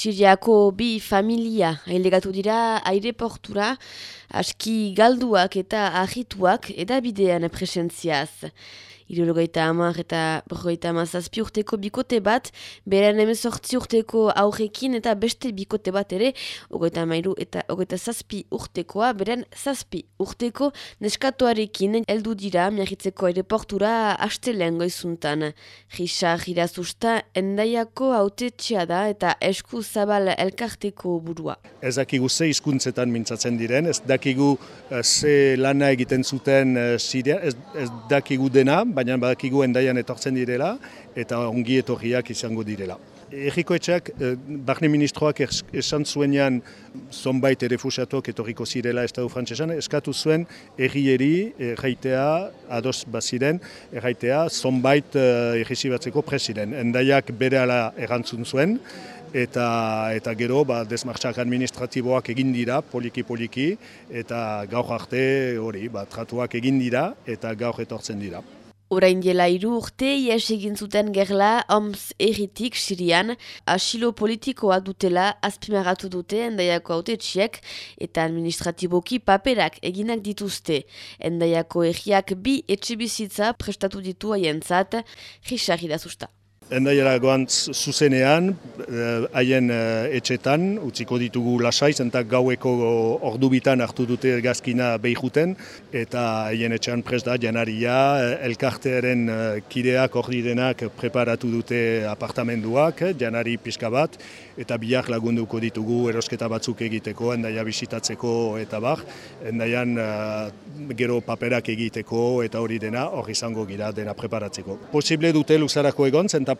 Siriako bi familia ailegatu dira aireportura, aski galduak eta ahituak edabidean presentziaz. Irologeita hamar eta berrogeita hamazazpi urteko bikote bat, beren emezortzi urteko aurrekin eta beste bikote bat ere, ogoita mairu eta ogoita zazpi urtekoa, beren zazpi urteko neskatuarekin heldu dira miagitzeko aireportura astelen goizuntan. Gisa girazusta endaiako haute da eta esku zabal elkarteko burua. Ez dakigu ze hizkuntzetan mintzatzen diren, ez dakigu uh, ze lana egiten zuten uh, Siria, ez, ez dakigu dena, baina badakigu endaian etortzen direla eta ongi etorriak izango direla. Eriko etxeak, eh, barne ministroak esan zuenean zonbait errefusiatuak etorriko zirela Estadu Frantsesan, eskatu zuen errieri erraitea, ados baziren, erraitea zonbait uh, batzeko presiden. Endaiak bere ala erantzun zuen, eta eta gero ba desmartxak administratiboak egin dira poliki poliki eta gaur arte hori ba tratuak egin dira eta gaur etortzen dira Orain dela iru urte, ies egin zuten gerla OMS erritik sirian, asilo politikoa dutela azpimarratu dute endaiako autetxiek eta administratiboki paperak eginak dituzte. Endaiako erriak bi etxe bizitza prestatu ditu aientzat, jisarri da. Endaiara goantz zuzenean, eh, haien eh, etxetan, utziko ditugu lasaiz, eta gaueko ordubitan hartu dute gazkina behijuten, eta haien etxean prest da janaria, eh, elkartearen kideak ordirenak preparatu dute apartamenduak, janari pixka bat, eta biak lagunduko ditugu erosketa batzuk egiteko, endaia bisitatzeko eta bar, endaian gero paperak egiteko eta hori dena, hori izango gira dena preparatzeko. Posible dute luzarako egon, zenta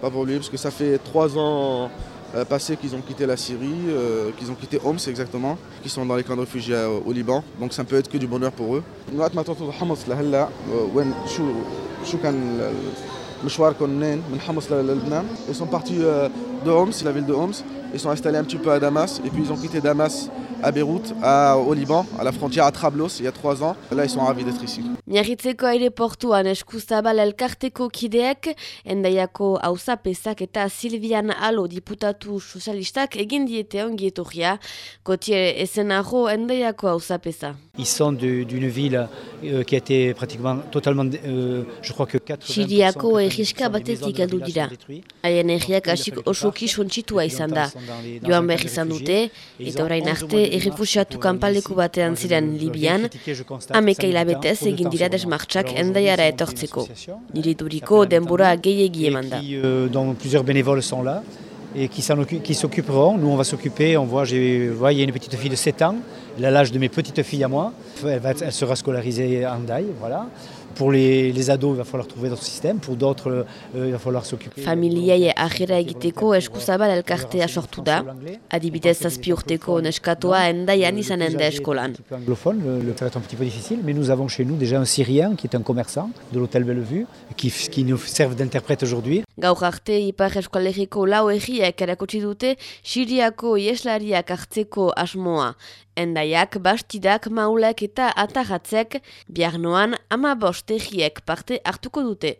pas pour lui, parce que ça fait trois ans euh, passés qu'ils ont quitté la Syrie, euh, qu'ils ont quitté Homs exactement, qu'ils sont dans les camps de réfugiés euh, au Liban, donc ça ne peut être que du bonheur pour eux. Ils sont partis de Homs, la ville de Homs, ils sont installés un petit peu à Damas, et puis ils ont quitté Damas à Beyrouth, à, au Liban, à la frontière à Trablos, il y a trois ans. Là, ils sont ravis d'être ici. Miarritzeko aireportuan eskuzabal elkarteko kideek, endaiako hauzapezak eta Silvian Alo diputatu sozialistak egin diete ongietorria, kotier esenago endaiako hauzapeza. Ils sont d'une ville euh, qui a été pratiquement totalement, euh, je crois que 80% Siriako egiska batetik aldu dira. Haien egiak asik osoki sontxitua izan da. Joan behar izan dute, eta orain arte errefusiatu kanpaleku batean ziren Libian, ameka hilabetez egin dira desmartxak endaiara etortzeko. Niri duriko denbora gehiegi eman da. Euh, dont plusieurs bénévoles sont là et qui s'occuperont. Nous, on va s'occuper. On voit, j'ai, il y a une petite fille de 7 ans. Elle a l'âge de mes petites filles à moi. Elle, va, elle sera scolarisée en Daï, voilà. Pour les, les ados, il va falloir trouver d'autres systèmes. Pour d'autres, euh, il va falloir s'occuper. Familiei ajera egiteko eskuzabal elkartea sortu da. Adibidez zazpi urteko neskatoa endaian izanen da eskolan. Anglophone, le, le faire un petit peu difficile, mais nous avons chez nous déjà un Syrien qui est un commerçant de l'hôtel Bellevue, qui, qui nous sert d'interprète aujourd'hui. Gaur arte Ipar Eskolegiko lau egiak erakutsi dute Siriako ieslariak hartzeko asmoa. Endaiak, bastidak, maulek eta atagatzek, biar noan ama bost egiek parte hartuko dute.